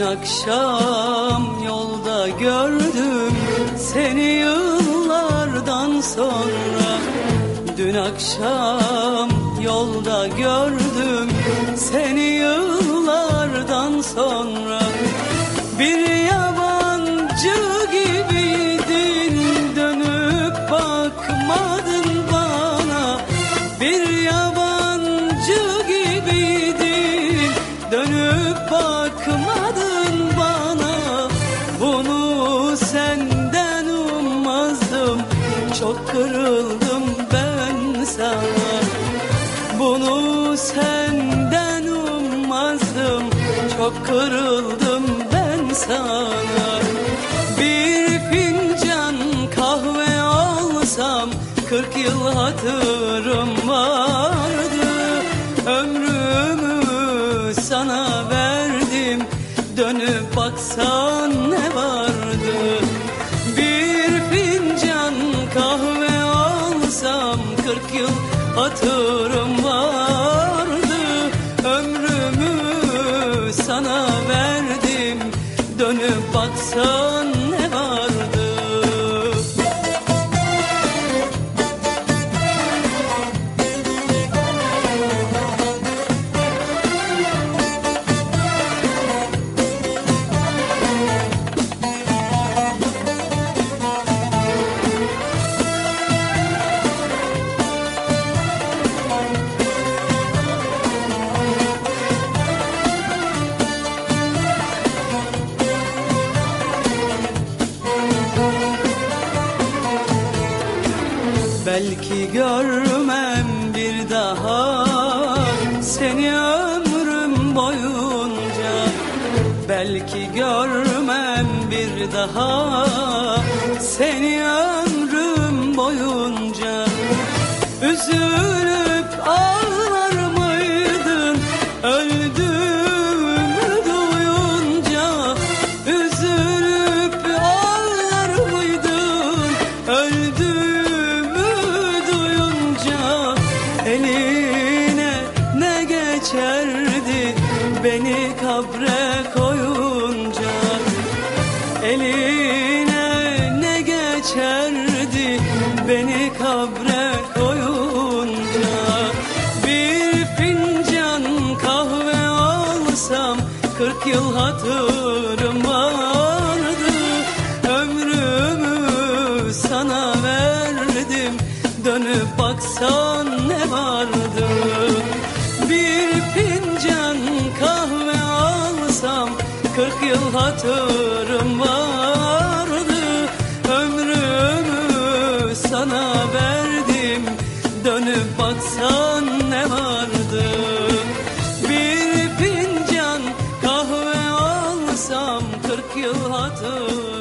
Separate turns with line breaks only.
akşam yolda gördüm seni yıllardan sonra. Dün akşam yolda gördüm seni yıllardan sonra. Bir yabancı gibiydin dönüp bakmadın bana. Bir kırıldım ben sana. Bunu senden ummazdım çok kırıldım ben sana. Bir fincan kahve alsam kırk yıl hatırım hatırım vardı. Ömrümü sana verdim. Dönüp baksan Belki görmem bir daha. Seni ömrüm boyunca Belki görmem bir daha. Seni ömrüm boyunca Üzülüp ağlar mıydın? Öldüğümü duyunca Üzülüp ağlar mıydın? Öldüğümü beni kabre koyunca Eline ne geçerdi beni kabre koyunca? Bir fincan kahve alsam kırk yıl hatırım vardı. Ömrümü sana verdim dönüp baksan ne vardı Kırk yıl hatırım vardı. Ömrümü sana verdim. Dönüp baksan ne vardı? Bir fincan kahve alsam Kırk yıl hatırım